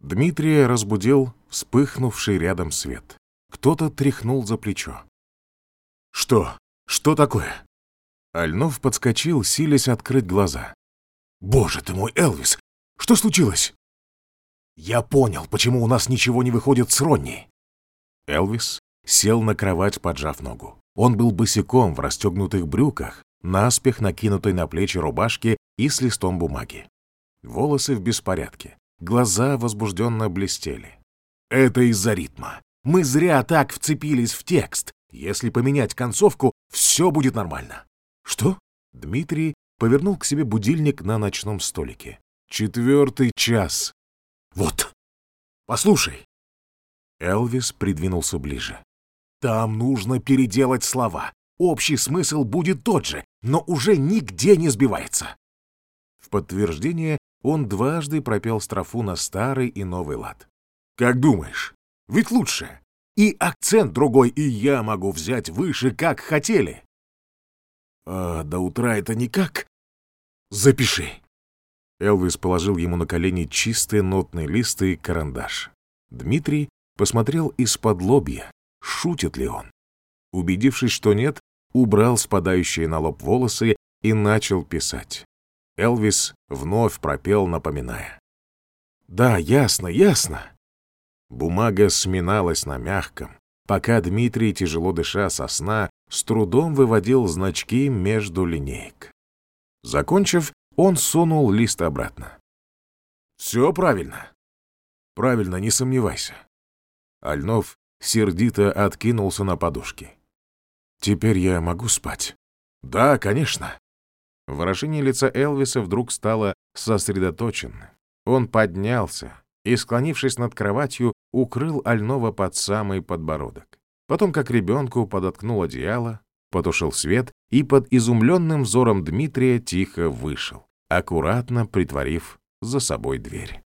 Дмитрия разбудил вспыхнувший рядом свет. Кто-то тряхнул за плечо. «Что? Что такое?» Альнов подскочил, силясь открыть глаза. «Боже ты мой, Элвис! Что случилось?» «Я понял, почему у нас ничего не выходит с Ронни!» Элвис сел на кровать, поджав ногу. Он был босиком в расстегнутых брюках, наспех накинутой на плечи рубашки и с листом бумаги. Волосы в беспорядке, глаза возбужденно блестели. «Это из-за ритма. Мы зря так вцепились в текст. Если поменять концовку, все будет нормально». «Что?» Дмитрий повернул к себе будильник на ночном столике. «Четвертый час». «Вот, послушай». Элвис придвинулся ближе. «Там нужно переделать слова. Общий смысл будет тот же, но уже нигде не сбивается». В подтверждение он дважды пропел строфу на старый и новый лад. «Как думаешь? Ведь лучше. И акцент другой, и я могу взять выше, как хотели». «А до утра это никак?» «Запиши». Элвис положил ему на колени чистые нотные листы и карандаш. Дмитрий посмотрел из-под лобья, шутит ли он. Убедившись, что нет, убрал спадающие на лоб волосы и начал писать. Элвис вновь пропел, напоминая. «Да, ясно, ясно». Бумага сминалась на мягком, пока Дмитрий, тяжело дыша со сна, с трудом выводил значки между линеек. Закончив, он сунул лист обратно. «Все правильно?» «Правильно, не сомневайся». Альнов сердито откинулся на подушки. «Теперь я могу спать?» «Да, конечно». Выражение лица Элвиса вдруг стало сосредоточенным. Он поднялся и, склонившись над кроватью, укрыл Альнова под самый подбородок. Потом, как ребенку, подоткнул одеяло, потушил свет и под изумленным взором Дмитрия тихо вышел, аккуратно притворив за собой дверь.